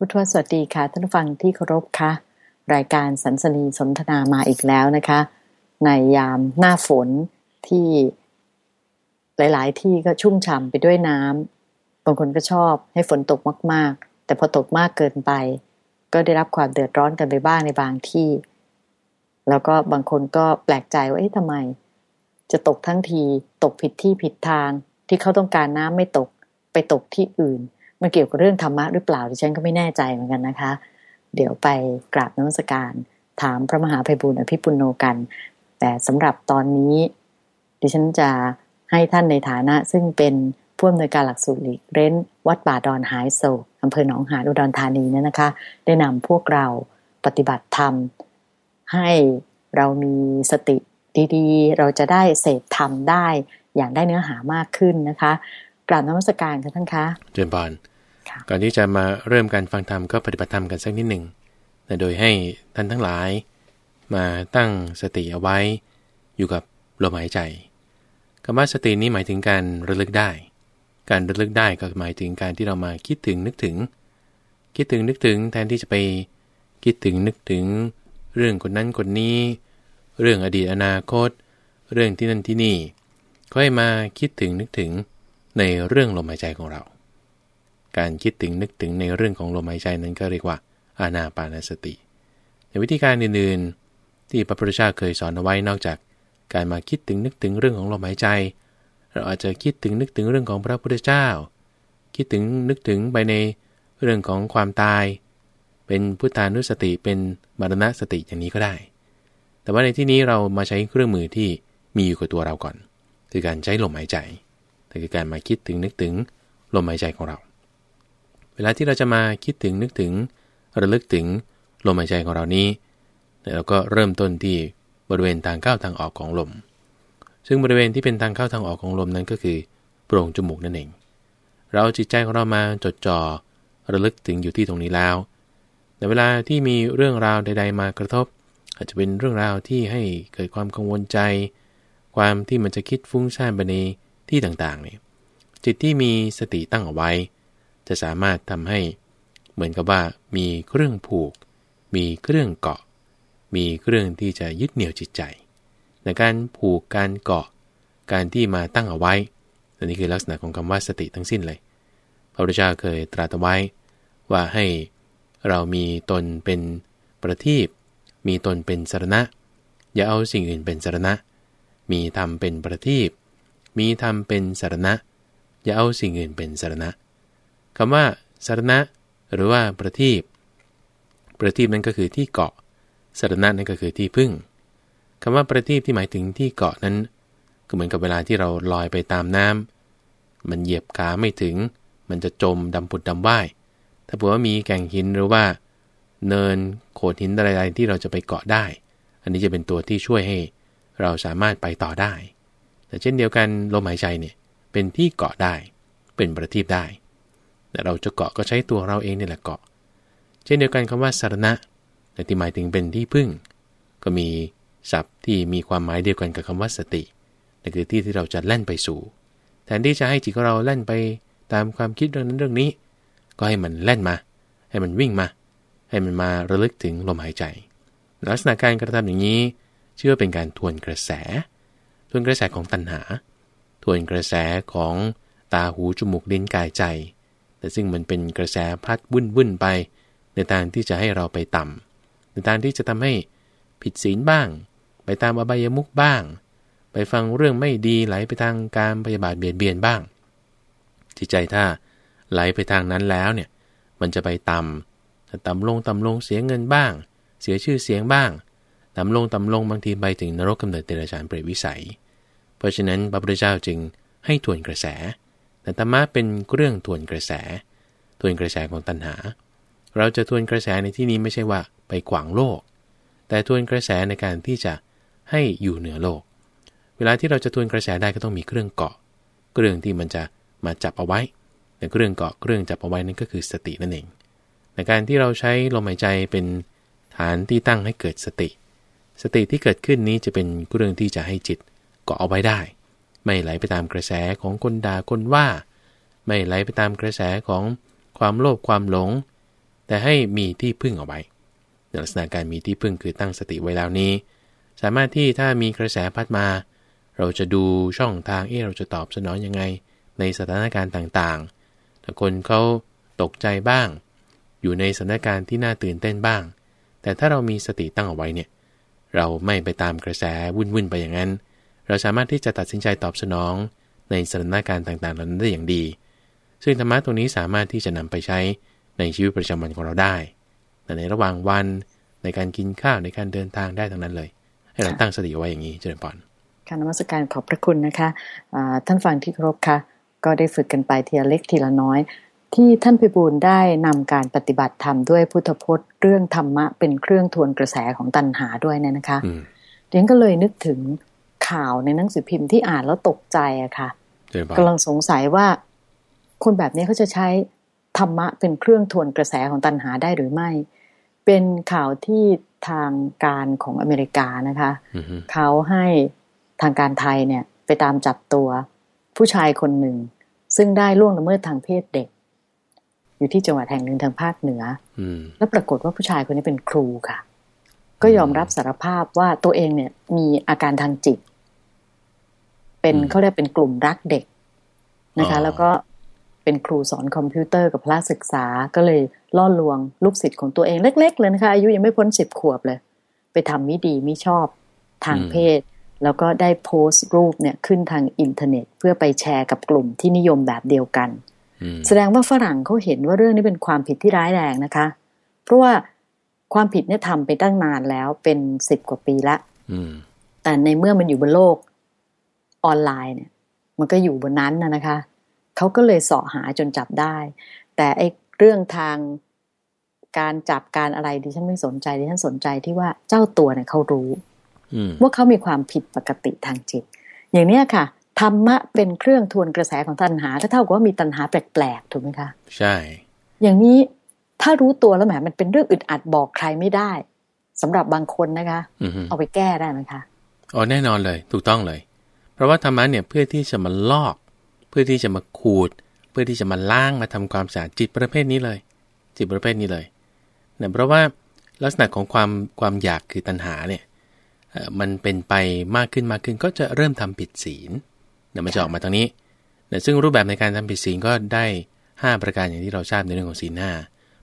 พุทธวสวัสดีค่ะ ท่านผู้ฟังที่เคารพค่ะ รายการสันสนีสนทนามาอีกแล้วนะคะ ในยามหน้าฝนที่หลาย ๆ ที่ก็ชุ่มฉ่ำไปด้วยน้ำบางคนก็ชอบให้ฝนตกมาก ๆ แต่พอตกมากเกินไป ก็ได้รับความเดือดร้อนกันไปบ้างในบางที่ แล้วก็บางคนก็แปลกใจว่าเอ๊ะทำไม จะตกทั้งทีตกผิดที่ผิดทางที่เขาต้องการน้ำไม่ตกไปตกที่อื่น มันเกี่ยวกับเรื่องธรรมะหรือเปล่าดิฉันก็ไม่แน่ใจเหมือนกันนะคะ เดี๋ยวไปกราบนมัสการ ถามพระมหาภัยบุญอภิปุโนกัน แต่สำหรับตอนนี้ ดิฉันจะให้ท่านในฐานะ ซึ่งเป็นผู้อำนวยการหลักสูตรหลีกเร้น วัดป่าดอนหายโศกอำเภอหนองหานอุดรธานีเนี่ยนะคะ ได้นำพวกเราปฏิบัติธรรม ให้เรามีสติดีๆ เราจะได้เสพธรรมได้อย่างได้เนื้อหามากขึ้นนะคะ กราบนมัสการกันท่านคะเจริญบานก่อนที่จะมาเริ่มการฟังธรรมก็ปฏิบัติธรรมกันสักนิดหนึ่งโดยให้ท่านทั้งหลายมาตั้งสติเอาไว้อยู่กับลมหายใจคำว่าสตินี้หมายถึงการระลึกได้ การระลึกได้ก็หมายถึงการที่เรามาคิดถึงนึกถึง คิดถึงนึกถึงแทนที่จะไปคิดถึงนึกถึง เรื่องคนนั้นคนนี้ เรื่องอดีตอนาคต เรื่องที่นั่นที่นี่ก็ให้มาคิดถึงนึกถึง ในเรื่องลมหายใจของเรา การคิดถึงนึกถึงในเรื่องของลมหายใจนั้นก็เรียกว่าอานาปานสติ ในวิธีการอื่นๆ ที่พระพุทธเจ้าเคยสอนเอาไว้นอกจาก การมาคิดถึงนึกถึงเรื่องของลมหายใจ เราอาจจะคิดถึงนึกถึงเรื่องของพระพุทธเจ้า คิดถึงนึกถึงไปในเรื่องของความตาย เป็นพุทธานุสติเป็นมรณสติอย่างนี้ก็ได้ แต่ว่าในที่นี้เรามาใช้เครื่องมือที่มีอยู่กับตัวเราก่อน คือการใช้ลมหายใจ แต่คือการมาคิดถึงนึกถึงลมหายใจของเรา เวลาที่เราจะมาคิดถึงนึกถึงระลึกถึงลมหายใจของเรานี้เราก็เริ่มต้นที่บริเวณทางเข้าทางออกของลม ซึ่งบริเวณที่เป็นทางเข้าทางออกของลมนั้นก็คือโปร่งจมูกนั่นเอง เราจิตใจของเรามาจดจ่อระลึกถึงอยู่ที่ตรงนี้แล้ว แต่เวลาที่มีเรื่องราวใด ๆ มากระทบ อาจจะเป็นเรื่องราวที่ให้เกิดความกังวลใจ ความที่มันจะคิดฟุ้งซ่านไปใน ที่ต่างๆเนี่ยจิตที่มีสติตั้งเอาไว้ จะสามารถทำให้เหมือนกับว่ามีเครื่องผูก มีเครื่องเกาะ มีเครื่องที่จะยึดเหนี่ยวจิตใจในการผูกการเกาะ การที่มาตั้งเอาไว้อันนี้คือลักษณะของคำว่าสติทั้งสิ้นเลย พระพุทธเจ้าเคยตรัสไว้ว่าให้เรามีตนเป็นประทีปมีตนเป็นสารณะ อย่าเอาสิ่งอื่นเป็นสารณะ มีธรรมเป็นประทีป มีธรรมเป็นสารณะ อย่าเอาสิ่งอื่นเป็นสารณะคำว่าสารณะ หรือว่าประทีปประทีปนั้นก็คือที่เกาะสารณะนั่นก็คือที่พึ่งคำว่าประทีปที่หมายถึงที่เกาะนั้นก็เหมือนกับเวลาที่เราลอยไปตามน้ำมันเหยียบขาไม่ถึง มันจะจมดำผุดดำว่าย ถ้าเผื่อว่ามีแก่งหินหรือว่า เนินโขดหินอะไรๆที่เราจะไปเกาะได้ อันนี้จะเป็นตัวที่ช่วยให้ เราสามารถไปต่อได้ แต่เช่นเดียวกันลมหายใจเนี่ยเป็นที่เกาะได้ เป็นประทีปได้ แต่เราจะเกาะก็ใช้ตัวเราเองนี่แหละเกาะ เช่นเดียวกันคำว่าสารณะแต่ที่หมายถึงเป็นที่พึ่ง ก็มีศัพท์ที่มีความหมายเดียวกันกับคำว่าสตินั่นคือที่ที่เราจะแล่นไปสู่ แทนที่จะให้จิตของเราแล่นไปตามความคิดเรื่องนั้นเรื่องนี้ ก็ให้มันแล่นมา ให้มันวิ่งมา ให้มันมาระลึกถึงลมหายใจ ลักษณะการกระทำอย่างนี้ เชื่อว่าเป็นการทวนกระแส ทวนกระแสของตัณหา ทวนกระแสของตาหูจมูกลิ้นกายใจ แต่ซึ่งมันเป็นกระแสพัดวุ่นวุ่นไป ในทางที่จะให้เราไปต่ำในทางที่จะทำให้ผิดศีลบ้าง ไปตามอบายมุกบ้าง ไปฟังเรื่องไม่ดีไหลไปทางการพยาบาทเบียดเบียนบ้าง จิตใจถ้าไหลไปทางนั้นแล้วเนี่ยมันจะไปต่ำต่ำลงต่ำลงเสียเงินบ้าง เสียชื่อเสียงบ้าง ต่ำลงต่ำลงบางทีไปถึงนรกกำเนิดเดรัจฉานเปรตวิสัย เพราะฉะนั้นพระพุทธเจ้าจึงให้ทวนกระแส แต่ธรรมะเป็นเรื่องทวนกระแส ทวนกระแสของตัณหา เราจะทวนกระแสในที่นี้ไม่ใช่ว่าไปขวางโลก แต่ทวนกระแสในการที่จะให้อยู่เหนือโลก เวลาที่เราจะทวนกระแสได้ก็ต้องมีเครื่องเกาะ เครื่องที่มันจะมาจับเอาไว้แต่เครื่องเกาะเครื่องจับเอาไว้นั่นก็คือสตินั่นเอง ในการที่เราใช้ลมหายใจเป็นฐานที่ตั้งให้เกิดสติ สติที่เกิดขึ้นนี้จะเป็นเรื่องที่จะให้จิตเกาะเอาไว้ได้ ไม่ไหลไปตามกระแสของคนด่าคนว่า ไม่ไหลไปตามกระแสของความโลภความหลง แต่ให้มีที่พึ่งเอาไว้ลักษณะการมีที่พึ่งคือตั้งสติไว้แล้วนี้ สามารถที่ถ้ามีกระแสพัดมา เราจะดูช่องทางเออเราจะตอบสนองยังไง ในสถานการณ์ต่างๆถ้าคนเขาตกใจบ้าง อยู่ในสถานการณ์ที่น่าตื่นเต้นบ้าง แต่ถ้าเรามีสติตั้งเอาไว้เนี่ย เราไม่ไปตามกระแสวุ่นๆไปอย่างนั้น เราสามารถที่จะตัดสินใจตอบสนองในสถานการณ์ต่างๆเหล่านั้นได้อย่างดี ซึ่งธรรมะตรงนี้สามารถที่จะนำไปใช้ในชีวิตประจำวันของเราได้แต่ในระหว่างวันในการกินข้าวในการเดินทางได้ทั้งนั้นเลย ให้เราตั้งสติไว้อย่างนี้เจริญพรการนมัสการขอบพระคุณนะคะะท่านฟังที่ครบค่ะ ก็ได้ฝึกกันไปทีละเล็กทีละน้อย ที่ท่านพิบูลได้นำการปฏิบัติธรรมด้วยพุทธพจน์ เรื่องธรรมะเป็นเครื่องทวนกระแสของตัณหาด้วยเนี่ยนะคะเดี๋ยวก็เลยนึกถึงข่าวในหนังสือพิมพ์ที่อ่านแล้วตกใจอะค่ะกำลังสงสัยว่า คนแบบนี้เขาจะใช้ธรรมะเป็นเครื่องทวนกระแสของตัณหาได้หรือไม่ เป็นข่าวที่ทางการของอเมริกานะคะเขาให้ทางการไทยเนี่ย ไปตามจับตัว ผู้ชายคนหนึ่ง ซึ่งได้ล่วงละเมิดทางเพศเด็ก อยู่ที่จังหวัดแห่งหนึ่งทางภาคเหนือ แล้วปรากฏว่าผู้ชายคนนี้เป็นครูค่ะ ก็ยอมรับสารภาพว่าตัวเองเนี่ย มีอาการทางจิต เป็นเขาเรียกเป็นกลุ่มรักเด็กนะคะ แล้วก็เป็นครูสอนคอมพิวเตอร์กับพละศึกษาก็เลยล่อลวงลูกศิษย์ของตัวเองเล็ก ๆ เลยนะคะ อายุยังไม่พ้นสิบขวบเลย ไปทำมิดีมิชอบทางเพศ แล้วก็ได้โพสต์รูปเนี่ยขึ้นทางอินเทอร์เน็ต เพื่อไปแชร์กับกลุ่มที่นิยมแบบเดียวกัน แสดงว่าฝรั่งเขาเห็นว่าเรื่องนี้เป็นความผิดที่ร้ายแรงนะคะ เพราะว่าความผิดเนี่ยทำไปตั้งนานแล้วเป็นสิบกว่าปีละแต่ในเมื่อมันอยู่บนโลกออนไลน์เนี่ย มันก็อยู่บนนั้นนะนะคะเขาก็เลยเสาะหาจนจับได้ แต่ไอ้เรื่องทางการจับการอะไรดิฉันไม่สนใจดิฉันสนใจที่ว่าเจ้าตัวเนี่ยเขารู้ว่าเขามีความผิดปกติทางจิต อย่างเนี้ยค่ะ ธรรมะเป็นเครื่องทวนกระแสของตัณหาถ้าเท่ากับว่ามีตัณหาแปลกๆถูกไหมคะใช่ อย่างนี้ถ้ารู้ตัวแล้วแหมมันเป็นเรื่องอึดอัดบอกใครไม่ได้สำหรับบางคนนะคะเอาไปแก้ได้ไหมคะอ๋อแน่นอนเลย ถูกต้องเลย เพราะว่าธรรมะเนี่ยเพื่อที่จะมาลอก เพื่อที่จะมาขูด เพื่อที่จะมาล้างมาทำความสะอาดจิตประเภทนี้เลย จิตประเภทนี้เลยเนะเพราะว่าลักษณะของความความอยากคือตัณหาเนี่ยมันเป็นไปมากขึ้นมากขึ้นก็จะเริ่มทำผิดศีลเนี่ยมันจะออกมาตรงนี้นี่ซึ่งรูปแบบในการทำผิดศีลก็ได้ 5 ประการอย่างที่เราทราบในเรื่องของศีลห้า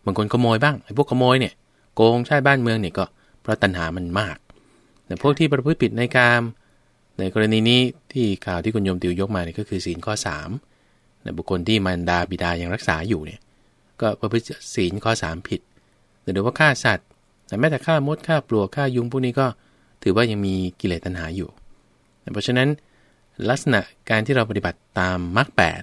บางคนขโมยบ้างไอ้พวกขโมยเนี่ยโกงใช้บ้านเมืองเนี่ยก็เพราะตัณหามันมากแต่พวกที่ประพฤติผิดในการในกรณีนี้ที่ข่าวที่คุณโยมติวยกมาเนี่ยก็คือศีลข้อ3ในบุคคลที่มารดาบิดายังรักษาอยู่เนี่ยก็ประพฤติศีลข้อ 3 ผิดหรือว่าฆ่าสัตว์แต่แม้แต่ฆ่ามดฆ่าปลวกฆ่ายุงพวกนี้ก็ถือว่ายังมีกิเลสตัณหาอยู่ เพราะฉะนั้น ลักษณะการที่เราปฏิบัติตามมรรคแปด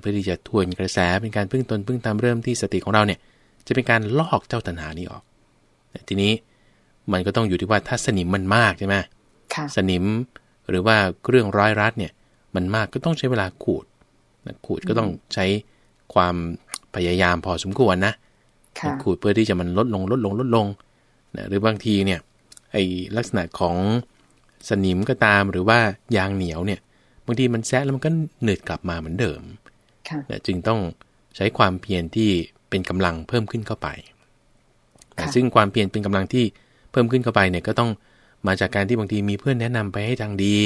เพื่อที่จะทวนกระแสเป็นการพึ่งตนพึ่งตามเริ่มที่สติของเราเนี่ยจะเป็นการลอกเจ้าตัณหานี้ออกทีนี้มันก็ต้องอยู่ที่ว่าถ้าสนิมมันมากใช่ไหมสนิมหรือว่าเรื่องร้อยรัดเนี่ยมันมากก็ต้องใช้เวลาขูดนะขูดก็ต้องใช้ความพยายามพอสมควรนะขูดเพื่อที่จะมันลดลงลดลงลดลงนะหรือบางทีเนี่ยไอลักษณะของสนิมก็ตามหรือว่ายางเหนียวเนี่ย บางทีมันแซะแล้วมันก็เหนืดกลับมาเหมือนเดิมนะจึงต้องใช้ความเพียรที่เป็นกำลังเพิ่มขึ้นเข้าไปนะซึ่งความเพียรเป็นกำลังที่เพิ่มขึ้นเข้าไปเนี่ยก็ต้องมาจากการที่บางทีมีเพื่อนแนะนำไปให้ทางดี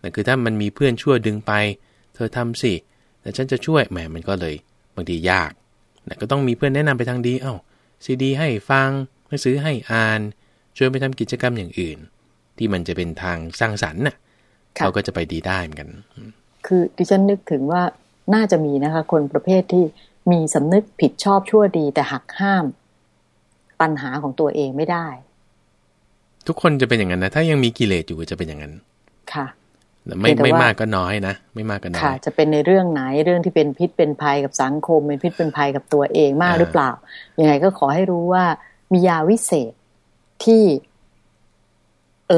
แต่คือถ้ามันมีเพื่อนช่วยดึงไป เธอทำสิแต่ฉันจะช่วยแหมมันก็เลยบางทียากแต่ก็ต้องมีเพื่อนแนะนำไปทางดี เอา้าซีดี ให้ฟังหนังสือให้อ่านช่วยไปทำกิจกรรมอย่างอื่น ที่มันจะเป็นทางสร้างสรรค์น่ะ เขาก็จะไปดีได้เหมือนกัน คือดิฉันนึกถึงว่าน่าจะมีนะคะ คนประเภทที่มีสำนึกผิดชอบชั่วดีแต่หักห้าม ปัญหาของตัวเองไม่ได้ ทุกคนจะเป็นอย่างนั้นนะ ถ้ายังมีกิเลสอยู่จะเป็นอย่างนั้น ค่ะไม่ไม่มากก็น้อยนะ ไม่มากก็น้อยค่ะจะเป็นในเรื่องไหนเรื่องที่เป็นพิษเป็นภัยกับสังคม เป็นพิษเป็นภัยกับตัวเองมากหรือเปล่า ยังไงก็ขอให้รู้ว่ามียาวิเศษที่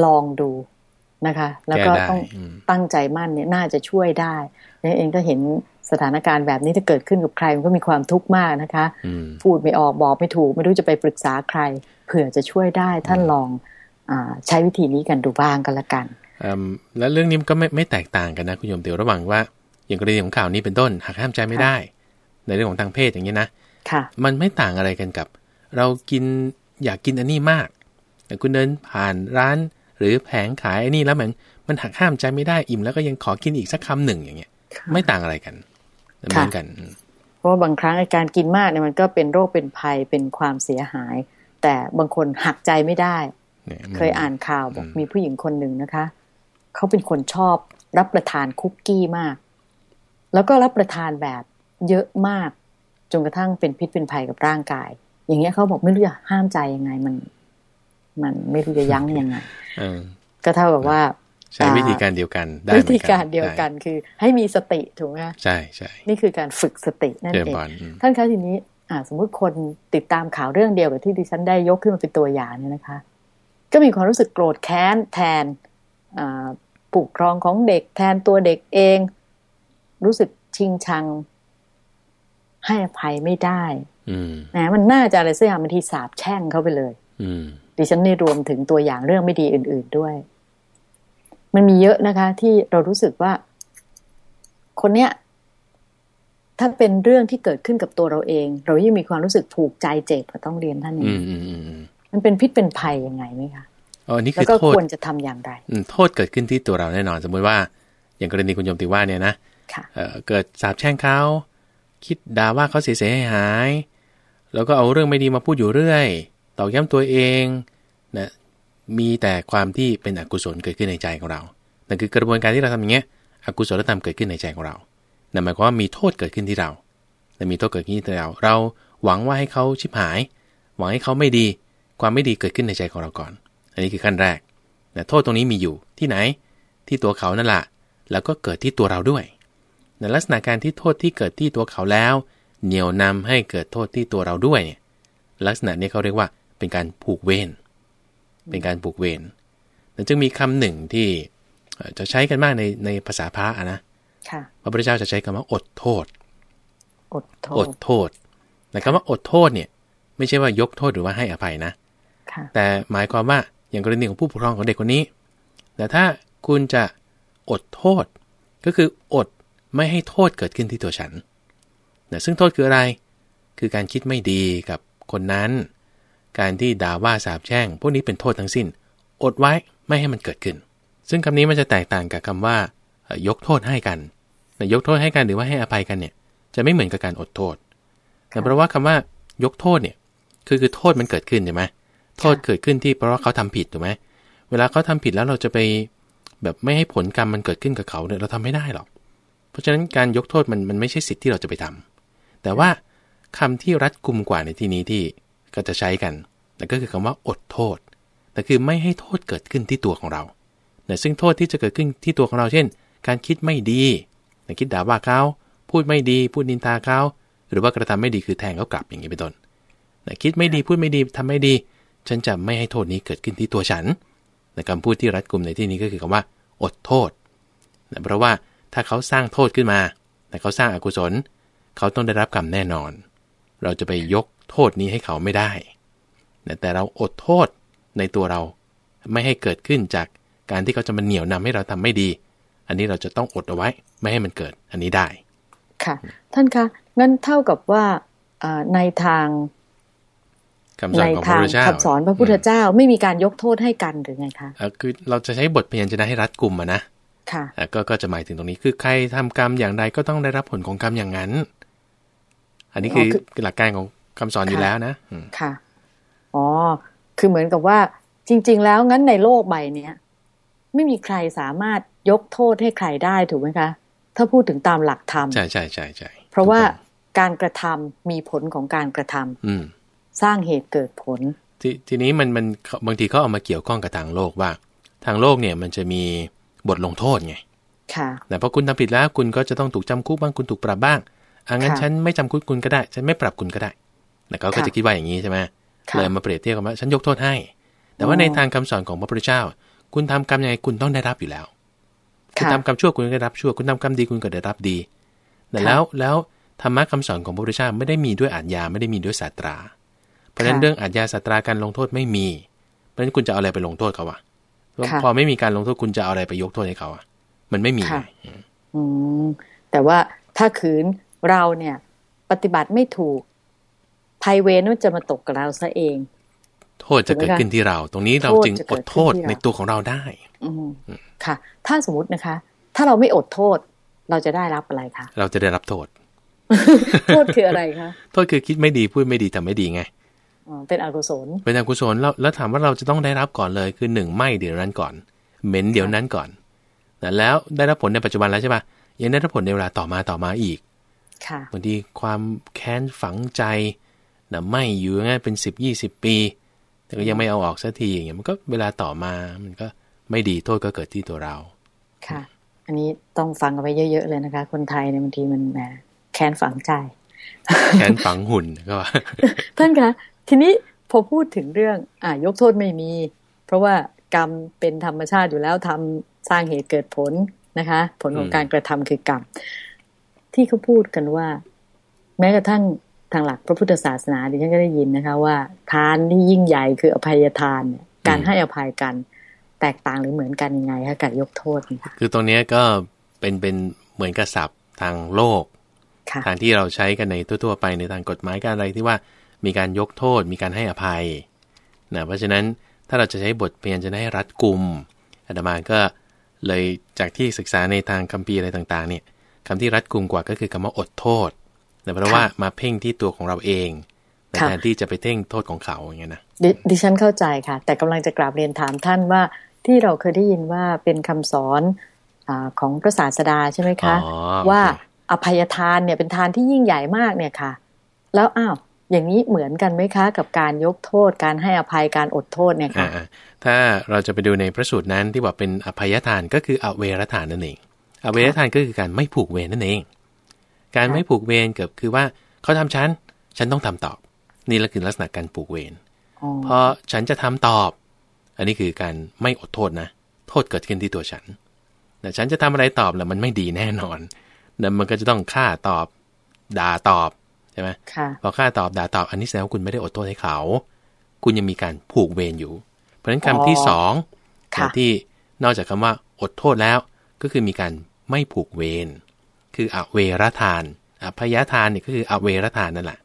ลองดู นะคะ แล้วก็ต้องตั้งใจมั่นเนี่ยน่าจะช่วยได้นี่เองก็เห็นสถานการณ์แบบนี้ถ้าเกิดขึ้นกับใครมันก็มีความทุกข์มากนะคะ พูดไม่ออกบอกไม่ถูก ไม่รู้จะไปปรึกษาใคร เผื่อจะช่วยได้ท่านลองใช้วิธีนี้กันดูบ้างก็แล้วกันแล้วเรื่องนี้ก็ไม่ไม่แตกต่างกันนะคุณโยมเตียวระหว่างว่า อย่างกรณีของข่าวนี้เป็นต้นหากห้ามใจไม่ได้ ในเรื่องของทางเพศอย่างนี้นะค่ะ มันไม่ต่างอะไรกันกับ เรากินอยากกินอันนี้มากแต่คุณเดินผ่านร้าน หรือแผงขายอันนี้แล้วมันมันหักห้ามใจไม่ได้อิ่มแล้วก็ยังขอกินอีกสักคำหนึ่งอย่างเงี้ย ไม่ต่างอะไรกันเหมือนกันเพราะว่าบางครั้งอาการกินมากเนี่ยมันก็เป็นโรคเป็นภัยเป็นความเสียหาย แต่บางคนหักใจไม่ได้ เคยอ่านข่าวบอกมีผู้หญิงคนหนึ่งนะคะ เขาเป็นคนชอบรับประทานคุกกี้มาก แล้วก็รับประทานแบบเยอะมากจนกระทั่งเป็นพิษเป็นภัยกับร่างกาย อย่างเงี้ยเขาบอกไม่รู้จะห้ามใจยังไงมัน มันไม่รู้จะยั้งยังไงก็เท่ากับว่าใช้วิธีการเดียวกันได้วิธีการเดียวกันคือให้มีสติถูกไหมใช่ใช่นี่คือการฝึกสตินั่นเองท่านคะทีนี้อ่าสมมุติคนติดตามข่าวเรื่องเดียวกับที่ดิฉันได้ยกขึ้นมาเป็นตัวอย่างเนี่ยนะคะ ก็มีความรู้สึกโกรธแค้นแทนผู้ครองของเด็กแทนตัวเด็กเอง รู้สึกชิงชัง ให้อภัยไม่ได้นะมันน่าจะอะไรสักอย่างบางทีสาบแช่งเขาไปเลย ดิฉันนี่รวมถึงตัวอย่างเรื่องไม่ดีอื่น ๆด้วย มันมีเยอะนะคะ ที่เรารู้สึกว่า คนเนี้ยถ้าเป็นเรื่องที่เกิดขึ้นกับตัวเราเอง เรายิ่งมีความรู้สึกผูกใจเจ็บก็ต้องเรียนท่านนี้มันเป็นพิษเป็นภัยยังไงไหมคะอ๋อนี่คือโทษควรจะทำอย่างไรโทษเกิดขึ้นที่ตัวเราแน่นอน สมมุติว่า อย่างกรณีคุณโยมติว่าเนี่ยนะเกิดสาบแช่งเขาคิดด่าว่าเขาเสียหาย แล้วก็เอาเรื่องไม่ดีมาพูดอยู่เรื่อย ตอกย้ำตัวเองนะมีแต่ความที่เป็นอกุศลเกิดขึ้นในใจของเรา นั่นคือกระบวนการที่เราทำอย่างเงี้ย อกุศลธรรมเกิดขึ้นในใจของเรานั่นหมายความว่ามีโทษเกิดขึ้นที่เราแต่มีโทษเกิดขึ้นที่เรา เราหวังว่าให้เขาชิบหาย หวังให้เขาไม่ดี ความไม่ดีเกิดขึ้นในใจของเราก่อน อันนี้คือขั้นแรกแต่โทษตรงนี้มีอยู่ที่ไหน ที่ตัวเขานั่นแหละ แล้วก็เกิดที่ตัวเราด้วย ในลักษณะการที่โทษที่เกิดที่ตัวเขาแล้ว เหนี่ยวนำให้เกิดโทษที่ตัวเราด้วยเนี่ยลักษณะนี้เขาเรียกว่า เป็นการผูกเวรเป็นการปลูกเวรแต่จึงมีคำหนึ่งที่จะใช้กันมากในในภาษาพระนะพระพุทธเจ้าจะใช้คำว่าอดโทษ อดโทษอดโทษแต่คำว่าอดโทษเนี่ย ไม่ใช่ว่ายกโทษหรือว่าให้อภัยนะแต่หมายความว่าอย่างกรณีของผู้ปกครองของเด็กคนนี้ แต่ถ้าคุณจะอดโทษ ก็คืออดไม่ให้โทษเกิดขึ้นที่ตัวฉันนะซึ่งโทษคืออะไร คือการคิดไม่ดีกับคนนั้น การที่ด่าว่าสาบแช่ง พวกนี้เป็นโทษทั้งสิ้น อดไว้ไม่ให้มันเกิดขึ้น ซึ่งคำนี้มันจะแตกต่างกับคำว่า ยกโทษให้กันยกโทษให้กันหรือว่าให้อภัยกันเนี่ย จะไม่เหมือนกับการอดโทษแต่เพราะว่าคำว่ายกโทษเนี่ยคือคือโทษมันเกิดขึ้นใช่ไหมโทษเกิดขึ้นที่เพราะว่าเขาทำผิดถูกไหมเวลาเขาทาผิดแล้วเราจะไปแบบไม่ให้ผลกรรมมันเกิดขึ้นกับเขาเนี่ยเราทำไม่ได้หรอก เพราะฉะนั้นการยกโทษมันมันไม่ใช่สิทธิ์ที่เราจะไปทำแต่ว่าคำที่รัดกุมกว่าในที่นี้ที่ ก็จะใช้กันนั่นก็คือคำว่าอดโทษแต่คือไม่ให้โทษเกิดขึ้นที่ตัวของเราแต่ซึ่งโทษที่จะเกิดขึ้นที่ตัวของเราเช่น การคิดไม่ดีคิดด่าว่าเขาพูดไม่ดี พูดนินทาเขาหรือว่ากระทำไม่ดีคือแทงเขากลับอย่างนี้เป็นต้นคิดไม่ดีพูดไม่ดีทำไม่ดี ฉันจะไม่ให้โทษนี้เกิดขึ้นที่ตัวฉันแต่คำพูดที่รัดกุมในที่นี้ก็คือคำว่า อดโทษเพราะว่าถ้าเขาสร้างโทษขึ้นมา แต่เขาสร้างอากุศล เขาต้องได้รับกรรมแน่นอน เราจะไปยก โทษนี้ให้เขาไม่ได้ แต่เราอดโทษในตัวเราไม่ให้เกิดขึ้นจากการที่เขาจะมาเหนี่ยวนำให้เราทำไม่ดี อันนี้เราจะต้องอดเอาไว้ ไม่ให้มันเกิด อันนี้ได้ ค่ะ ท่านคะงั้นเท่ากับว่าในทางในทางคำสอนพระพุทธเจ้าไม่มีการยกโทษให้กันหรือไงคะคือเราจะใช้บทพยัญชนะให้รัดกลุ่มนะค่ะก็ก็จะหมายถึงตรงนี้คือใครทำกรรมอย่างใดก็ต้องได้รับผลของกรรมอย่างนั้น อันนี้คือหลักการของ คำสอนอยู่แล้วนะค่ะอ๋อคือเหมือนกับว่า จริง ๆ แล้วงั้นในโลกใบเนี้ยไม่มีใครสามารถยกโทษให้ใครได้ถูกไหมคะ ถ้าพูดถึงตามหลักธรรมใช่ใช่ใช่ใช่เพราะว่าการกระทำมีผลของการกระทำอืสร้างเหตุเกิดผล ทีทีนี้มันมันบางทีเขาเอามาเกี่ยวข้องกับทางโลกว่า ทางโลกเนี่ยมันจะมีบทลงโทษไง ค่ะ แต่พอคุณทำผิดแล้วคุณก็จะต้องถูกจำคุกบ้างคุณถูกปรับบ้างอ่างั้นฉันไม่จำคุกคุณก็ได้ ฉันไม่ปรับคุณก็ได้ แต่เขาก็จะคิดว่าอย่างนี้ใช่ไหมเลยมาเปรียบเทียบกันว่าฉันยกโทษให้ แต่ว่าในทางคำสอนของพระพุทธเจ้า คุณทำกรรมยังไงคุณต้องได้รับอยู่แล้ว คุณทำกรรมชั่วคุณก็ได้รับชั่ว คุณทำกรรมดีคุณก็ได้รับดีแต่แล้วแล้วธรรมะคำสอนของพระพุทธเจ้าไม่ได้มีด้วยอาญาไม่ได้มีด้วยศาสตรา เพราะฉะนั้นเรื่องอาญาศาสตราการลงโทษไม่มี เพราะฉะนั้นคุณจะเอาอะไรไปลงโทษเขาวะพอไม่มีการลงโทษคุณจะเอาอะไรไปยกโทษให้เขาอะมันไม่มีอืมแต่ว่าถ้าขืนเราเนี่ย ปฏิบัติไม่ถูก ภัยเวรนั่นจะมาตกกับเราซะเอง โทษจะเกิดขึ้นที่เรา ตรงนี้เราจึงอดโทษในตัวของเราได้ อืค่ะ ถ้าสมมตินะคะ ถ้าเราไม่อดโทษ เราจะได้รับอะไรคะเราจะได้รับโทษ โทษคืออะไรคะโทษคือคิดไม่ดีพูดไม่ดีทำไม่ดีไงเป็นอกุศลเป็นอกุศลแล้วแล้วถามว่าเราจะต้องได้รับก่อนเลยคือหนึ่งไม่เดี๋ยวนั้นก่อน เหม็นเดี๋ยวนั้นก่อนแต่แล้วได้รับผลในปัจจุบันแล้วใช่ปะยังได้รับผลในเวลาต่อมาต่อมาอีกบางทีความแค้นฝังใจ นะไม่อยู่ง่ายเป็นสิบยี่สิบปี แต่ก็ยังไม่เอาออกสักทีอย่างเงี้ยมันก็เวลาต่อมามันก็ไม่ดีโทษก็เกิดที่ตัวเรา ค่ะ อันนี้ต้องฟังเอาไว้เยอะๆเลยนะคะ คนไทยในบางทีมันแหมแค้นฝังใจแค้นฝังหุ่นก็ว่าท่านคะทีนี้พอพูดถึงเรื่องอ่ายกโทษไม่มี เพราะว่ากรรมเป็นธรรมชาติอยู่แล้วทำสร้างเหตุเกิดผลนะคะ ผลของการกระทำคือกรรมที่เขาพูดกันว่า แม้กระทั่งทางหลักพระพุทธศาสนาดิฉันก็ได้ยินนะคะ ว่าทานที่ยิ่งใหญ่คืออภัยทานเนี่ยการให้อภัยกันแตกต่างหรือเหมือนกันยังไงคะการยกโทษคือตรงนี้ก็เป็นเป็นเหมือนกระสับทางโลกทางที่เราใช้กันในทั่ว ๆ ไปในทางกฎหมายการอะไรที่ว่ามีการยกโทษ มีการให้อภัยนะเพราะฉะนั้นถ้าเราจะใช้บทเพียนจะให้รัดกุมอาตมาก็เลยจากที่ศึกษาในทางคัมภีร์อะไรต่างๆ เนี่ยคำที่รัดกุมกว่าก็คือคำว่าอดโทษ แต่เพราะว่ามาเพ่งที่ตัวของเราเองแทนที่จะไปเพ่งโทษของเขาอย่างเงี้ยนะดดิฉันเข้าใจค่ะ แต่กำลังจะกราบเรียนถามท่านว่าที่เราเคยได้ยินว่าเป็นคำสอนอของพระศาสดาใช่ไหมคะ ว่าอภัยทานเนี่ยเป็นทานที่ยิ่งใหญ่มากเนี่ยค่ะ แล้วอ้าวอย่างนี้เหมือนกันไหมคะ กับการยกโทษ การให้อภัยการอดโทษเนี่ยค่ะถ้าเราจะไปดูในพระสูตรนั้นที่บอกเป็นอภัยทานก็คืออเวรทานนั่นเองอเวรทานก็คือการไม่ผูกเวรนั่นเอง การไม่ผูกเวรเกิดคือว่าเขาทำฉัน ฉันต้องทำตอบ นี่แหละคือลักษณะการผูกเวรพอฉันจะทำตอบ อันนี้คือการไม่อดโทษนะ โทษเกิดขึ้นที่ตัวฉันแต่ฉันจะทำอะไรตอบแล้วมันไม่ดีแน่นอนนั่นมันก็จะต้องฆ่าตอบ ด่าตอบใช่ไหมพอฆ่าตอบด่าตอบ อันนี้แสดงว่าคุณไม่ได้อดโทษให้เขา คุณยังมีการผูกเวรอยู่ เพราะฉะนั้นคำที่สองที่นอกจากคำว่าอดโทษแล้ว ก็คือมีการไม่ผูกเวร คืออเวรทานอภยทานเนี่ยก็คืออเวรทานนั่นแหละ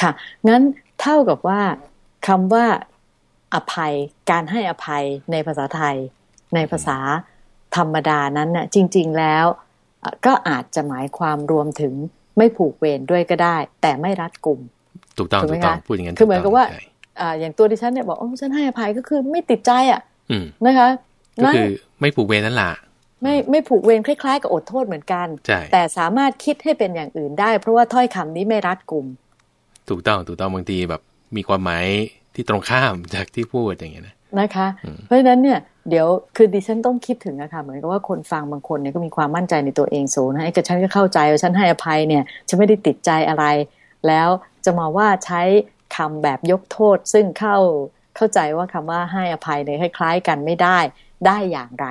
ค่ะงั้นเท่ากับว่าคำว่าอภัยการให้อภัยในภาษาไทย ในภาษาธรรมดานั้นน่ะจริง ๆแล้วก็อาจจะหมายความรวมถึงไม่ผูกเวรด้วยก็ได้ แต่ไม่รัดกลุ่มถูกต้องถูกต้องพูดอย่างนั้นคือเหมือนกับว่าอ่าอย่างตัวดิฉันเนี่ยบอกโอ้ฉันให้อภัยก็คือไม่ติดใจอะนะคะก็คือไม่ผูกเวรนั่นแหละ ไม่ไม่ผูกเวรคล้ายๆ กับอดโทษเหมือนกัน แต่สามารถคิดให้เป็นอย่างอื่นได้ เพราะว่าถ้อยคำนี้ไม่รัดกลุ่ม ถูกต้องถูกต้องบางทีแบบมีความหมายที่ตรงข้ามจากที่พูดอย่างเงี้ยนะนะคะ เพราะฉะนั้นเนี่ยเดี๋ยวคือดิฉันต้องคิดถึงนะคะเหมือนกับว่าคนฟังบางคนเนี่ยก็มีความมั่นใจในตัวเองสูงนะไอ้กระฉันก็เข้าใจว่าฉันให้อภัยเนี่ยฉันไม่ได้ติดใจอะไร แล้วจะมาว่าใช้คำแบบยกโทษ ซึ่งเข้าเข้าใจว่าคำว่าให้อภัยเนี่ยคล้าย ๆ กันไม่ได้ได้อย่างไร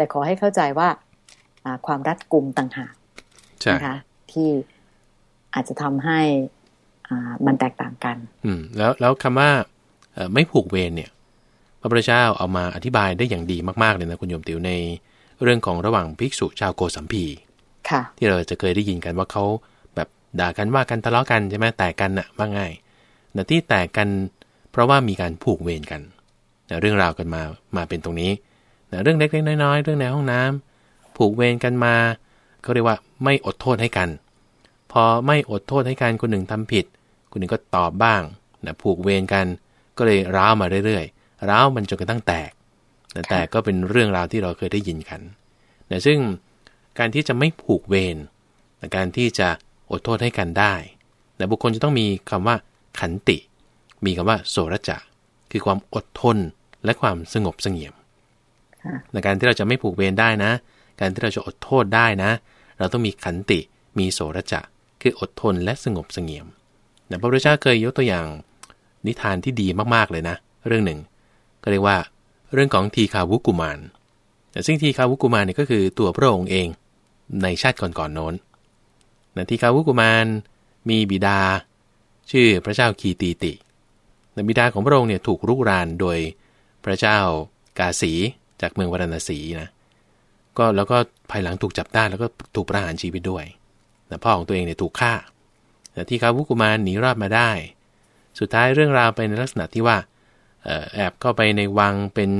แต่ขอให้เข้าใจว่าความรัดกุมต่างหากนะคะที่อาจจะทำให้มันแตกต่างกัน อืม แล้วแล้วคำว่าไม่ผูกเวรเนี่ย พระพุทธเจ้าเอามาอธิบายได้อย่างดีมากๆเลยนะคุณโยมติ๋วในเรื่องของระหว่างภิกษุชาวโกสัมพีที่เราจะเคยได้ยินกันว่าเขาแบบด่ากันว่ากันทะเลาะกันใช่ไหมแตกกันนะ่ะว่าง่ายแต่ที่แตกกันเพราะว่ามีการผูกเวรกันนะเรื่องราวกันมามาเป็นตรงนี้นะ เรื่องเล็กๆน้อยๆ เรื่องในห้องน้ำผูกเวรกันมาเขาเรียกว่าไม่อดโทษให้กัน พอไม่อดโทษให้กันคนหนึ่งทำผิด คนหนึ่งก็ตอบบ้างนะผูกเวรกันก็เลยร้าวมาเรื่อยร้าวมันจนกระทั่งแตกแต่แตกก็เป็นเรื่องราวที่เราเคยได้ยินกันนะซึ่งการที่จะไม่ผูกเวรการที่จะอดโทษให้กันได้แต่บุคคลจะต้องมีคำว่าขันติ มีคำว่าโสรจะ คือความอดทนและความสงบเสงี่ยม ในการที่เราจะไม่ผูกเวรได้นะ การที่เราจะอดโทษได้นะ เราต้องมีขันติ มีโสรจะ คืออดทนและสงบเสงี่ยมนะพระพุทธเจ้าเคยยกตัวอย่างนิทานที่ดีมากๆเลยนะ เรื่องหนึ่ง ก็เรียกว่า เรื่องของทีคาวุกุมารแต่ซึ่งทีคาวุกุมารเนี่ยก็คือตัวพระองค์เองในชาติก่อนๆโน้นนะทีคาวุกุมารมีบิดา ชื่อพระเจ้าคีตีติแต่บิดาของพระองค์เนี่ยถูกรุกรานโดยพระเจ้ากาสี จากเมืองวรณสีนะก็แล้วก็ภายหลังถูกจับได้แล้วก็ถูกประหารชีวิตด้วยแต่พ่อของตัวเองเนี่ยถูกฆ่าแต่ที่คาวุกุมารหนีรอดมาได้ สุดท้ายเรื่องราวไปในลักษณะที่ว่าแอบเข้าไปในวังเป็น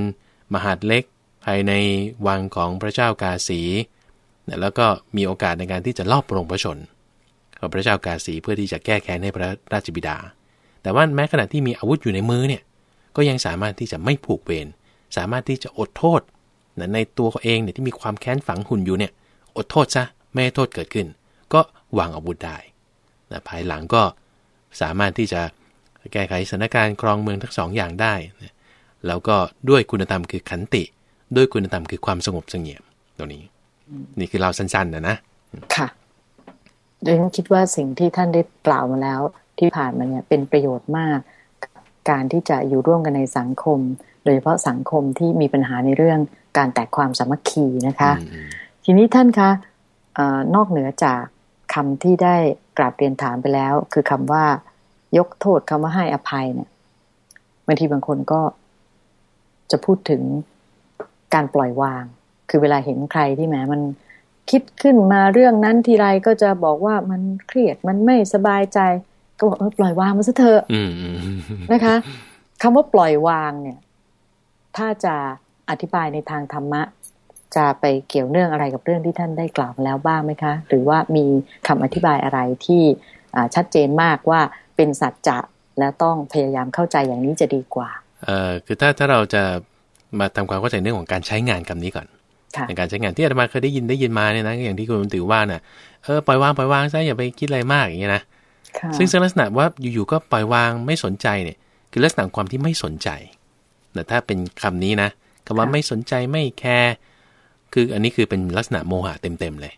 มหาดเล็ก ภายในวังของพระเจ้ากาสีแล้วก็มีโอกาสในการที่จะลอบปรงพระชนของพระเจ้ากาสีเพื่อที่จะแก้แค้นให้พระราชบิดา แต่ว่าแม้ขณะที่มีอาวุธอยู่ในมือเนี่ยก็ยังสามารถที่จะไม่ผูกเวร สามารถที่จะอดโทษในตัวเขาเองเนี่ยที่มีความแค้นฝังหุ่นอยู่เนี่ยอดโทษซะไม่ให้โทษเกิดขึ้น ก็วางอาวุธได้นะภายหลังก็สามารถที่จะแก้ไขสถานการณ์ครองเมืองทั้งสองอย่างได้นะแล้วก็ด้วยคุณธรรมคือขันติ ด้วยคุณธรรมคือความสงบสงเงียมตรงนี้ นี่คือเราสั้นๆนะนะค่ะดิฉันคิดว่าสิ่งที่ท่านได้กล่าวมาแล้ว ที่ผ่านมาเนี่ยเป็นประโยชน์มาก การที่จะอยู่ร่วมกันในสังคม ยเฉพาะสังคมที่มีปัญหาในเรื่องการแตกความสามัคคีนะคะ ทีนี้ท่านคะนอกเหนือจากคำที่ได้กราบเรียนถามไปแล้ว คือคำว่ายกโทษคำว่าให้อภัยเนี่ยบางทีบางคนก็จะพูดถึงการปล่อยวาง คือเวลาเห็นใครที่แหมมันคิดขึ้นมาเรื่องนั้นทีไรก็จะบอกว่ามันเครียดมันไม่สบายใจ ก็บอกเออปล่อยวางมันซะเถอะนะคะคำว่าปล่อยวางเนี่ย ถ้าจะอธิบายในทางธรรมะ จะไปเกี่ยวเนื่องอะไรกับเรื่องที่ท่านได้กล่าวมาแล้วบ้างไหมคะ หรือว่ามีคำอธิบายอะไรที่ชัดเจนมากว่าเป็นสัจจะและต้องพยายามเข้าใจอย่างนี้จะดีกว่าเอ่อคือถ้าถ้าเราจะมาทำความเข้าใจเรื่องของการใช้งานคำนี้ก่อนในการใช้งานที่อาตมาเคยได้ยินได้ยินมาเนี่ยนะอย่างที่คุณมติว่าเนี่ยเออปล่อยวางปล่อยวางซะอย่าไปคิดอะไรมากอย่างเงี้ยนะซึ่งซึ่งลักษณะว่าอยู่ๆก็ปล่อยวางไม่สนใจเนี่ย คือลักษณะความที่ไม่สนใจ แต่ถ้าเป็นคำนี้นะคำว่าไม่สนใจไม่แคร์คืออันนี้คือเป็นลักษณะโมหะเต็มๆเลย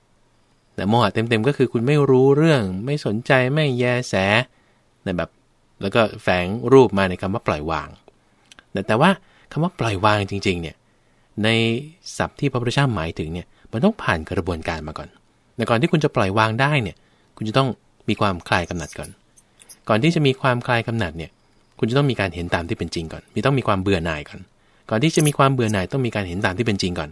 แต่โมหะเต็มๆก็คือคุณไม่รู้เรื่อง ไม่สนใจไม่แยแสในแบบ แล้วก็แฝงรูปมาในคำว่าปล่อยวาง แต่แต่ว่าคำว่าปล่อยวางจริง ๆ เนี่ย ในศัพท์ที่พระพุทธเจ้าหมายถึงเนี่ย มันต้องผ่านกระบวนการมาก่อนแต่ก่อนที่คุณจะปล่อยวางได้เนี่ย คุณจะต้องมีความคลายกำหนัดก่อน ก่อนที่จะมีความคลายกำหนัดเนี่ย คุณจะต้องมีการเห็นตามที่เป็นจริงก่อน มีต้องมีความเบื่อหน่ายก่อน ก่อนที่จะมีความเบื่อหน่ายต้องมีการเห็นตามที่เป็นจริงก่อน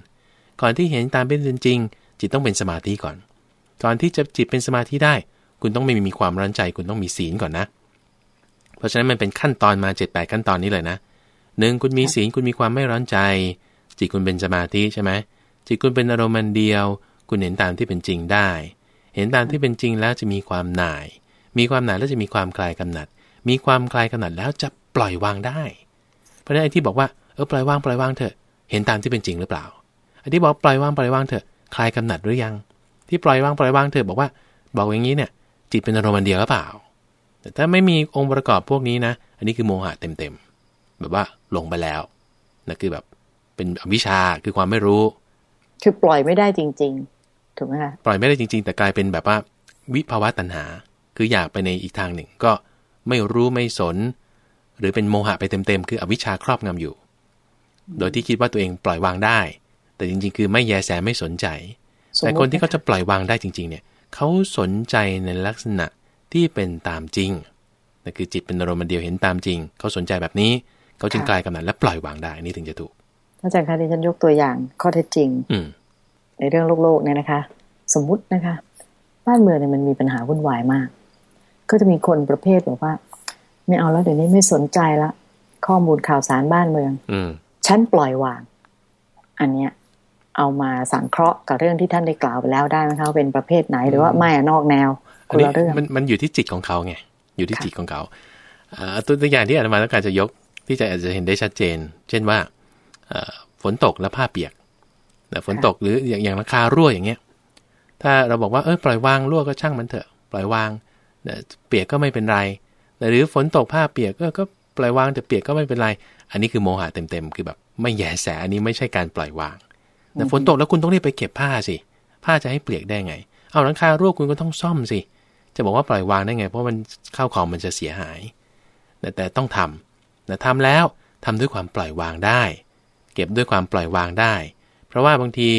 ก่อนที่เห็นตามเป็นจริง จิตต้องเป็นสมาธิก่อน ก่อนที่จะจิตเป็นสมาธิได้ คุณต้องไม่มีความร้อนใจ คุณต้องมีศีลก่อนนะ เพราะฉะนั้นมันเป็นขั้นตอนมา7จ็ดแขั้นตอนนี้เลยนะหนึ่งคุณมีศีลคุณมีความไม่ร้อนใจ จิตคุณเป็นสมาธิใช่ไหมจิตคุณเป็นอารมณ์เดียว คุณเห็นตามที่เป็นจริงได้ เห็นตามที่เป็นจริงแล้วจะมีความหน่าย มีความหน่ายแล้วจะมีความคลายกำหนัด มีความคลายกำหนัดแล้วจะปล่อยวางได้ เพราะฉะนั้นไอ้ที่บอกว่าเออปล่อยวางปล่อยวางเถอะ เห็นตามที่เป็นจริงหรือเปล่าไอ้ที่บอกปล่อยวางปล่อยวางเถอะคลายกำหนัดหรือยัง ที่ปล่อยวางปล่อยวางเถอะบอกว่า บอกอย่างนี้เนี่ยจิตเป็นอารมณ์เดียวหรือเปล่า แต่ถ้าไม่มีองค์ประกอบพวกนี้นะ อันนี้คือโมหะเต็มๆแบบว่าลงไปแล้วนะคือแบบเป็นอวิชชาคือความไม่รู้ คือปล่อยไม่ได้จริง ๆถูกไหมคะปล่อยไม่ได้จริง ๆ แต่กลายเป็นแบบว่า วิภาวะตัณหา คืออยากไปในอีกทางหนึ่ง ก็ ไม่รู้ไม่สน หรือเป็นโมหะไปเต็มๆ คืออวิชชาครอบงำอยู่ โดยที่คิดว่าตัวเองปล่อยวางได้ แต่จริง ๆ คือไม่แยแสไม่สนใจ แต่คนที่เขาจะปล่อยวางได้จริง ๆ เนี่ยเขาสนใจในลักษณะที่เป็นตามจริงนั่นคือจิตเป็นอารมณ์เดียวเห็นตามจริง เขาสนใจแบบนี้เขาจึงกลายกำนันและปล่อยวางได้นี่ถึงจะถูกอาจารย์คะที่ฉันยกตัวอย่างข้อเท็จจริง อืในเรื่องโลกโลกเนี่ยนะคะ สมมุตินะคะ บ้านเมืองเนี่ยมันมีปัญหาวุ่นวายมาก ก็จะมีคนประเภทแบบว่า ไม่เอาแล้วเดี๋ยวนี้ไม่สนใจละ ข้อมูลข่าวสารบ้านเมือง อืฉันปล่อยวาง อันเนี้ย เอามาสังเคราะห์กับเรื่องที่ท่านได้กล่าวไปแล้วได้ไหมคะเป็นประเภทไหนหรือว่าไม่นอกแนวคนละเรื่องมันมันอยู่ที่จิตของเขาไงอยู่ที่จิตของเขาตัวตัวอย่างที่อาตมาต้องการจะยกที่จะอาจจะเห็นได้ชัดเจน เช่นว่าฝนตกแล้วผ้าเปียกฝนตกหรืออย่างอย่างราคารั่วอย่างเงี้ย ถ้าเราบอกว่าเออปล่อยวางรั่วก็ช่างมันเถอะ ปล่อยวาง เปียกก็ไม่เป็นไร หรือฝนตกผ้าเปียกก็ปล่อยวางแต่เปียกก็ไม่เป็นไร อันนี้คือโมหะเต็มๆคือแบบ ไม่แยแสอันนี้ไม่ใช่การปล่อยวางแต่ฝนตกแล้วคุณต้องรีบไปเก็บผ้าสิผ้าจะให้เปียกได้ไง เอาหลังคารั่วคุณก็ต้องซ่อมสิจะบอกว่าปล่อยวางได้ไง เพราะมันเข้าของมันจะเสียหาย แต่ต้องทำแต่ทำแล้วทำด้วยความปล่อยวางได้ เก็บด้วยความปล่อยวางได้ เพราะว่าบางที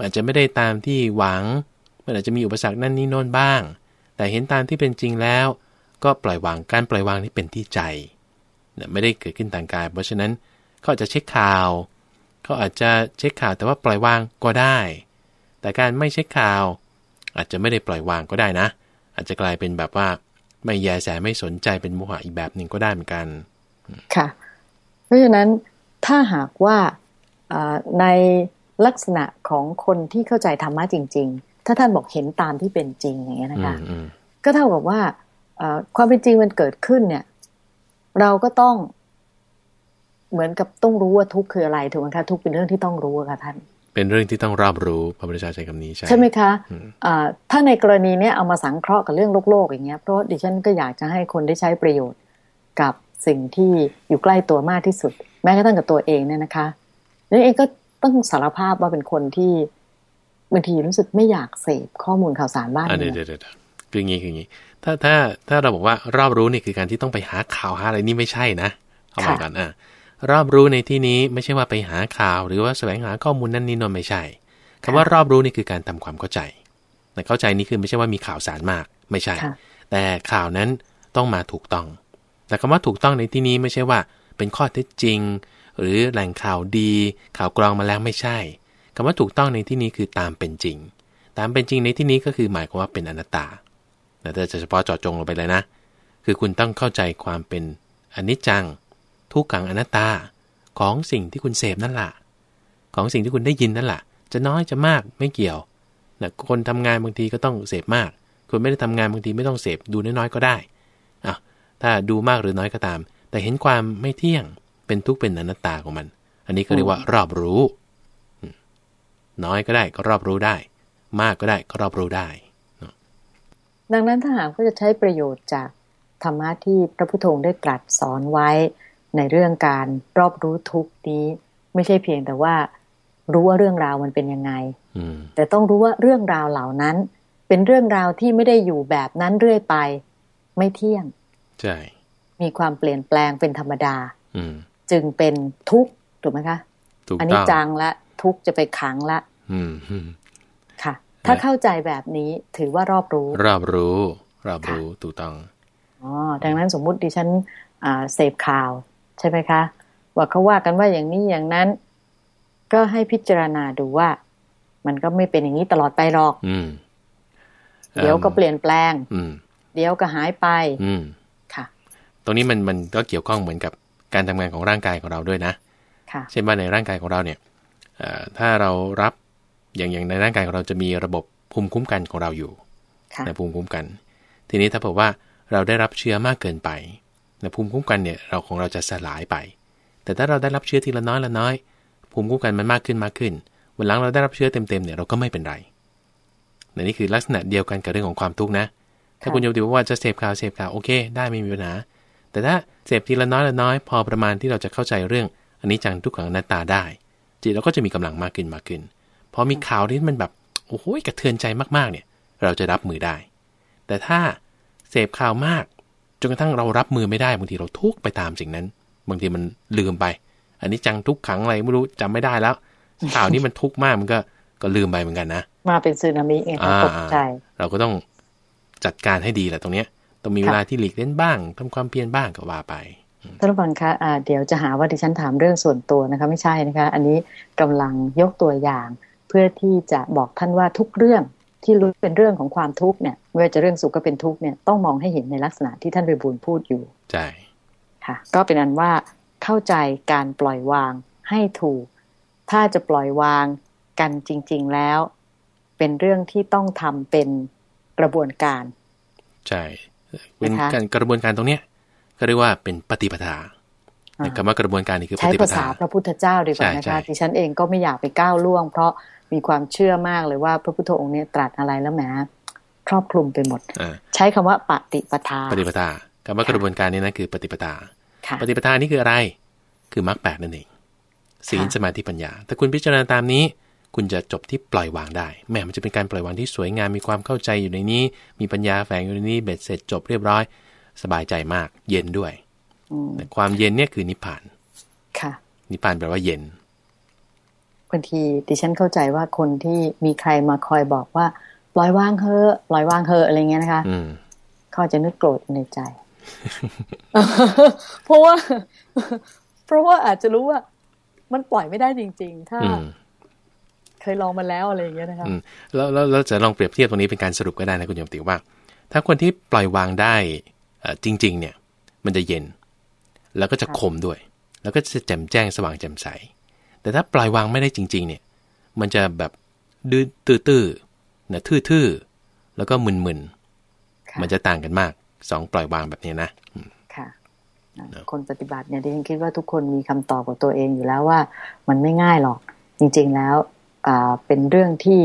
อาจจะไม่ได้ตามที่หวังมันอาจจะมีอุปสรรคนั่นนี่โน่นบ้าง แต่เห็นตามที่เป็นจริงแล้ว ก็ปล่อยวางการปล่อยวางนี่เป็นที่ใจไม่ได้เกิดขึ้นทางกาย เพราะฉะนั้นเขาอาจจะเช็คข่าว เขาอาจจะเช็คข่าวแต่ว่าปล่อยวางก็ได้ แต่การไม่เช็คข่าว อาจจะไม่ได้ปล่อยวางก็ได้นะ อาจจะกลายเป็นแบบว่า ไม่แยแสไม่สนใจเป็นโมหะอีกแบบหนึ่งก็ได้เหมือนกันค่ะ เพราะฉะนั้นถ้าหากว่าในลักษณะของคนที่เข้าใจธรรมะจริง ๆ ถ้าท่านบอกเห็นตามที่เป็นจริงอย่างเงี้ยนะคะก็เท่ากับว่าความเป็นจริงมันเกิดขึ้นเนี่ย เราก็ต้องเหมือนกับต้องรู้ว่าทุกข์คืออะไรถูกไหมคะทุกข์เป็นเรื่องที่ต้องรู้ค่ะท่าน เป็นเรื่องที่ต้องรอบรู้พระพุทธเจ้าใช้คำนี้ใช่ใช่ไหมคะะถ้าในกรณีนี้เอามาสังเคราะห์กับเรื่องโลกโลกอย่างเงี้ยเพราะดิฉันก็อยากจะให้คนได้ใช้ประโยชน์กับสิ่งที่อยู่ใกล้ตัวมากที่สุด แม้กระทั่งกับตัวเองเนี่ยนะคะนี่เองก็ต้องสารภาพว่าเป็นคนที่ บางทีรู้สึกไม่อยากเสพข้อมูลข่าวสารบ้างเดี๋ยวเดี๋ยวคืออย่างนี้คืออย่างนี้ ถ้าถ้าถ้าเราบอกว่ารอบรู้นี่คือการที่ต้องไปหาข่าวหาอะไรนี่ไม่ใช่นะเอาไปก่อนอะรอบรู้ในที่นี้ไม่ใช่ว่าไปหาข่าว หรือว่าแสวงหาข้อมูลนั่นนี่นนไม่ใช่คำว่ารอบรู้นี่คือการทำความเข้าใจแต่เข้าใจนี้คือไม่ใช่ว่ามีข่าวสารมากไม่ใช่ แต่ข่าวนั้นต้องมาถูกต้อง แต่คำว่าถูกต้องในที่นี้ไม่ใช่ว่า เป็นข้อเท็จจริง หรือแหล่งข่าวดี ข่าวกรองมาแล้วไม่ใช่ คำว่าถูกต้องในที่นี้คือตามเป็นจริง ตามเป็นจริงในที่นี้ก็คือหมายความว่าเป็นอนัตตาแต่จะเฉพาะเจาะจงลงไปเลยนะ คือคุณต้องเข้าใจความเป็นอนิจจัง ทุกขังอนัตตาของสิ่งที่คุณเสพนั่นแหละของสิ่งที่คุณได้ยินนั่นแหละจะน้อยจะมากไม่เกี่ยวนะคนทำงานบางทีก็ต้องเสพมาก คนไม่ได้ทำงานบางทีไม่ต้องเสพดูน้อยๆก็ได้อะถ้าดูมากหรือน้อยก็ตาม แต่เห็นความไม่เที่ยงเป็นทุกข์เป็นอนัตตาของมัน อันนี้ก็เรียกว่ารอบรู้ น้อยก็ได้ก็รอบรู้ได้ มากก็ได้ก็รอบรู้ได้ ดังนั้นถ้าหากว่าจะใช้ประโยชน์จากธรรมะที่พระพุทโธได้ตรัสสอนไว้ในเรื่องการรอบรู้ทุกนี้ ไม่ใช่เพียงแต่ว่ารู้ว่าเรื่องราวมันเป็นยังไงแต่ต้องรู้ว่าเรื่องราวเหล่านั้น เป็นเรื่องราวที่ไม่ได้อยู่แบบนั้นเรื่อยไป ไม่เที่ยงใช่มีความเปลี่ยนแปลงเป็นธรรมดาจึงเป็นทุกข์ถูกไหมคะอันนี้จังละ ทุกข์จะไปขังละค่ะ ถ้าเข้าใจแบบนี้ถือว่ารอบรู้ รอบรู้ รอบรู้ถูกต้องอ๋อดังนั้นสมมุติดิฉันเสพข่าว ใช่ไหมคะ ว่าเขาว่ากันว่าอย่างนี้อย่างนั้น ก็ให้พิจารณาดูว่า มันก็ไม่เป็นอย่างนี้ตลอดไปหรอกอืเดี๋ยวก็เปลี่ยนแปลงอืเดี๋ยวก็หายไปอืค่ะ ตรงนี้มันมันก็เกี่ยวข้องเหมือนกับการทำงานของร่างกายของเราด้วยนะค่ะเช่นว่าในร่างกายของเราเนี่ย ถ้าเรารับอย่างอย่างในร่างกายของเราจะมีระบบภูมิคุ้มกันของเราอยู่ในภูมิคุ้มกัน ทีนี้ถ้าบอกว่าเราได้รับเชื้อมากเกินไปนะภูมิคุ้มกันเนี่ยเราของเราจะสลายไป แต่ถ้าเราได้รับเชื้อทีละน้อยละน้อย ภูมิคุ้มกันมันมากขึ้นมากขึ้นวันหลังเราได้รับเชื้อเต็มๆเนี่ยเราก็ไม่เป็นไรนี่คือลักษณะเดียวกันกับเรื่องของความทุกข์นะถ้าคุณโยมติว่าจะเสพข่าวเสพข่าวโอเค ได้ไม่มีปัญหา แต่ถ้าเสพทีละน้อยละน้อย พอประมาณที่เราจะเข้าใจเรื่องอันนี้จังทุกขังหน้าตาได้ จิตเราก็จะมีกำลังมากขึ้นมากขึ้นพอมีข่าวที่มันแบบโอ้โหกระเทือนใจมากๆเนี่ย เราจะรับมือได้ แต่ถ้าเสพข่าวมากจนกระทั่งเรารับมือไม่ได้บางทีเราทุกไปตามสิ่งนั้น บางทีมันลืมไป อันนี้จังทุกขังอะไรไม่รู้จำไม่ได้แล้วข่าวนี้มันทุกข์มากมันก็ก็ลืมไปเหมือนกันนะมาเป็นซึนามิเองตกใจเราก็ต้องจัดการให้ดีแหละตรงเนี้ยต้องมีเวลาที่หลีกเล่นบ้างทำความเพียรบ้างก็ว่าไป ท่านผู้ฟังคะะเดี๋ยวจะหาว่าดิฉันถามเรื่องส่วนตัวนะคะ ไม่ใช่นะคะ อันนี้กำลังยกตัวอย่าง เพื่อที่จะบอกท่านว่าทุกเรื่องที่รู้เป็นเรื่องของความทุกข์เนี่ยไม่ว่าจะเรื่องสุขก็เป็นทุกข์เนี่ยต้องมองให้เห็นในลักษณะที่ท่านไปบูลพูดอยู่ใช่ค่ะ ก็เป็นอันว่าเข้าใจการปล่อยวางให้ถูก ถ้าจะปล่อยวางกันจริง ๆแล้ว เป็นเรื่องที่ต้องทำเป็นกระบวนการ ใช่เป็นการกระบวนการตรงเนี้ย ก็เรียกว่าเป็นปฏิปทาคำว่ากระบวนการนี้คือใช้ภาษาพระพุทธเจ้าดีกว่านะคะดิฉันเองก็ไม่อยากไปก้าวล่วง เพราะมีความเชื่อมากเลยว่าพระพุทธองค์เนี่ยตรัสอะไรแล้วแหมครอบคลุมไปหมด ใช้คำว่าปฏิปทา ปฏิปทาคำว่ากระบวนการนี้นะคือปฏิปทา ปฏิปทานี่คืออะไร คือมรรคแปดนั่นเอง ศีลสมาธิปัญญาถ้าคุณพิจารณาตามนี้ คุณจะจบที่ปล่อยวางได้ แม้มันจะเป็นการปล่อยวางที่สวยงาม มีความเข้าใจอยู่ในนี้ มีปัญญาแฝงอยู่ในนี้ เบ็ดเสร็จจบเรียบร้อย สบายใจมาก เย็นด้วยแต่ความเย็นเนี่ยคือนิพพาน ค่ะ นิพพานแปลว่าเย็นบางทีดิฉันเข้าใจว่าคนที่มีใครมาคอยบอกว่าปล่อยวางเถอะปล่อยวางเถอะอะไรเงี้ยนะคะเขาจะนึกโกรธในใจ เพราะว่า เพราะว่าอาจจะรู้ว่า มันปล่อยไม่ได้จริง ๆ ถ้าเคยลองมาแล้วอะไรอย่างเงี้ยนะคะแล้วแล้วเราจะลองเปรียบเทียบตรงนี้เป็นการสรุปก็ได้นะคุณโยมติว่า ถ้าคนที่ปล่อยวางได้ จริงๆ เนี่ยมันจะเย็น แล้วก็จะคมด้วย แล้วก็จะแจ่มแจ้งสว่างแจ่มใส แต่ถ้าปล่อยวางไม่ได้จริง ๆ เนี่ย มันจะแบบดื้อตื้อๆนะทื่อๆ แล้วก็มึนๆ มันจะต่างกันมากสองปล่อยวางแบบนี้นะค่ะคนปฏิบัติเนี่ยดิฉันคิดว่าทุกคนมีคำตอบกับตัวเองอยู่แล้วว่า มันไม่ง่ายหรอก จริง ๆ แล้วเป็นเรื่องที่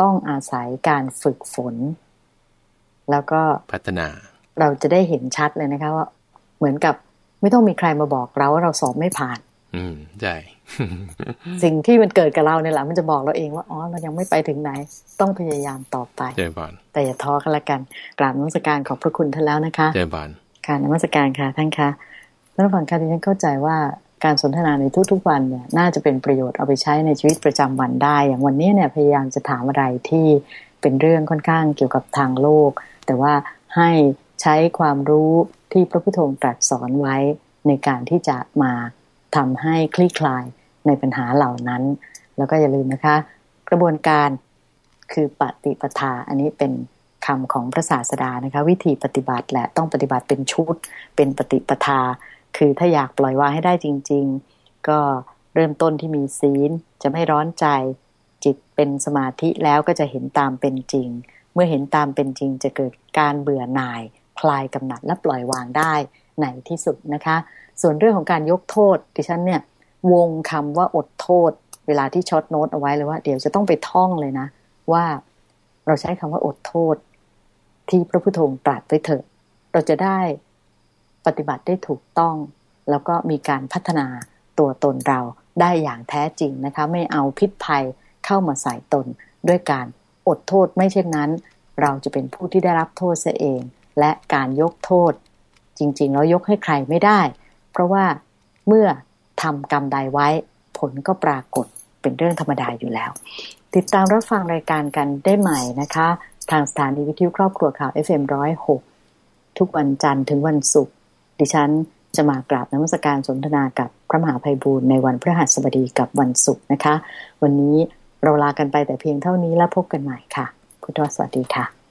ต้องอาศัยการฝึกฝน แล้วก็พัฒนา เราจะได้เห็นชัดเลยนะคะว่าเหมือนกับไม่ต้องมีใครมาบอกเราว่าเราสอบไม่ผ่าน อืมใช่สิ่งที่มันเกิดกับเราเนี่ยแหละมันจะบอกเราเองว่าอ๋อเรายังไม่ไปถึงไหน ต้องพยายามต่อไปเจบานแต่อย่าท้อกันละกันกราบนมัสการขอบพระคุณท่านแล้วนะคะเจบานค่ะนมัสการค่ะท่านคะท่านฟังค่ะที่ฉันเข้าใจว่าการสนทนาในทุกๆวันเนี่ยน่าจะเป็นประโยชน์เอาไปใช้ในชีวิตประจำวันได้ อย่างวันนี้เนี่ยพยายามจะถามอะไรที่เป็นเรื่องค่อนข้างเกี่ยวกับทางโลก แต่ว่าให้ ใช้ความรู้ที่พระพุทโธตรัสสอนไว้ในการที่จะมาทำให้คลี่คลายในปัญหาเหล่านั้น แล้วก็อย่าลืมนะคะ กระบวนการคือปฏิปทาอันนี้เป็นคำของพระศาสดานะคะ วิธีปฏิบัติและต้องปฏิบัติเป็นชุด เป็นปฏิปทา คือถ้าอยากปล่อยวางให้ได้จริง ๆ ก็เริ่มต้นที่มีศีลจะไม่ร้อนใจจิตเป็นสมาธิแล้วก็จะเห็นตามเป็นจริง เมื่อเห็นตามเป็นจริงจะเกิดการเบื่อหน่าย ลายกำหนัดและปล่อยวางได้ในที่สุดนะคะ ส่วนเรื่องของการยกโทษดิฉันเนี่ยวงคำว่าอดโทษ เวลาที่ช็อตโน้ตเอาไว้เลยว่าเดี๋ยวจะต้องไปท่องเลยนะ ว่าเราใช้คำว่าอดโทษ ที่พระพุทโธตรัสไปเถอะเราจะได้ปฏิบัติได้ถูกต้อง แล้วก็มีการพัฒนาตัวตนเราได้อย่างแท้จริงนะคะ ไม่เอาพิษภัยเข้ามาใส่ตน ด้วยการอดโทษไม่เช่นนั้น เราจะเป็นผู้ที่ได้รับโทษเสียเอง และการยกโทษ จริงๆเรายกให้ใครไม่ได้ เพราะว่าเมื่อทำกรรมใดไว้ ผลก็ปรากฏเป็นเรื่องธรรมดาอยู่แล้ว ติดตามรับฟังรายการกันได้ใหม่นะคะ ทางสถานีวิทยุครอบครัวข่าว FM106 ทุกวันจันทร์ถึงวันศุกร์ดิฉันจะมากราบนมัสการสนทนากับพระมหาภัยบูรณ์ในวันพฤหัสบดีกับวันศุกร์นะคะ วันนี้เราลากันไปแต่เพียงเท่านี้แล้วพบกันใหม่ค่ะ พุทธวสวัสดีค่ะ